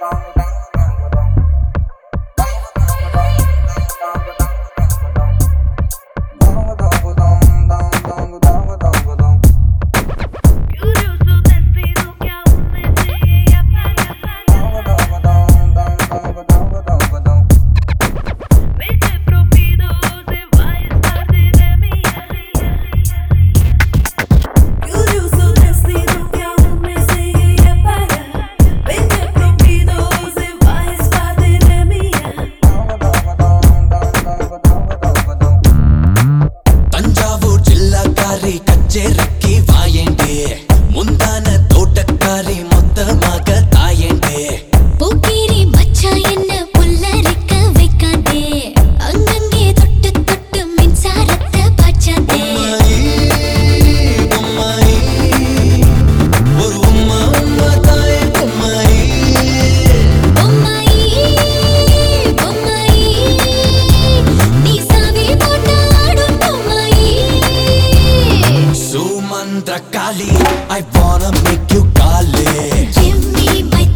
Bye. I wanna make you gale. Give me my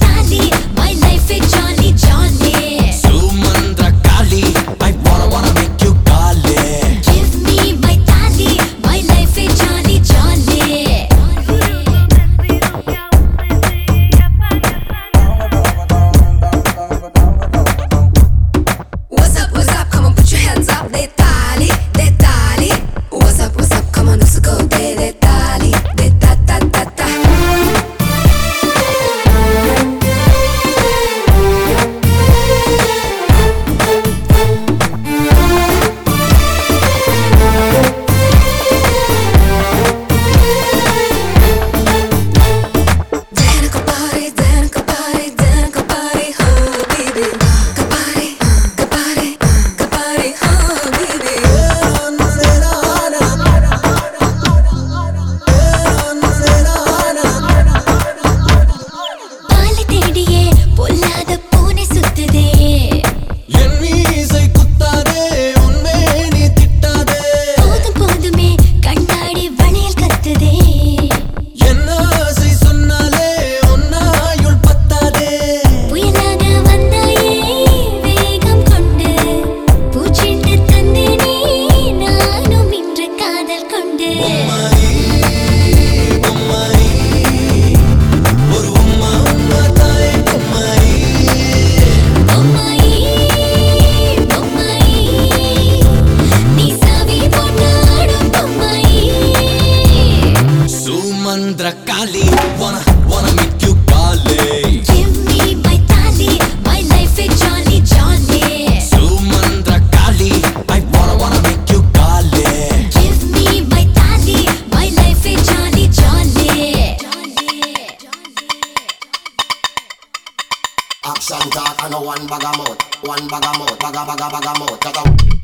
and talk and one bag of mud, one bag of mud, bag of bag of bag of mouth.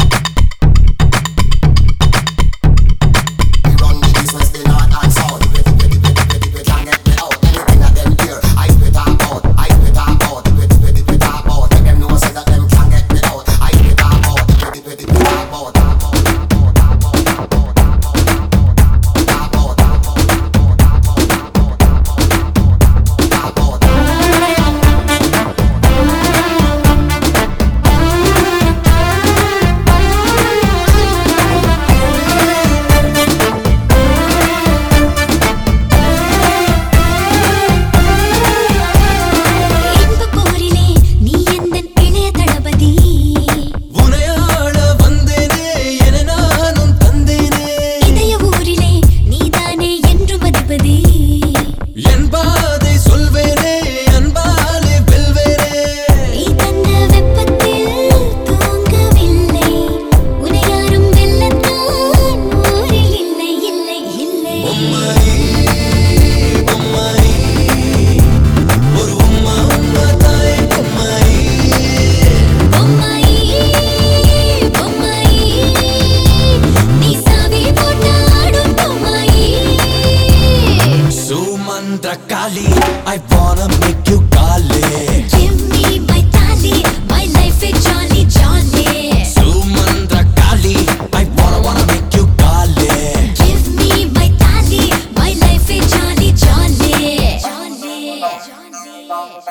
Kali, I wanna make you Kali. Give me my Kali, my life is jolly jolly. Sumandra Kali, I wanna wanna make you Kali. Give me my Kali, my life is jolly jolly. Jolly, jolly.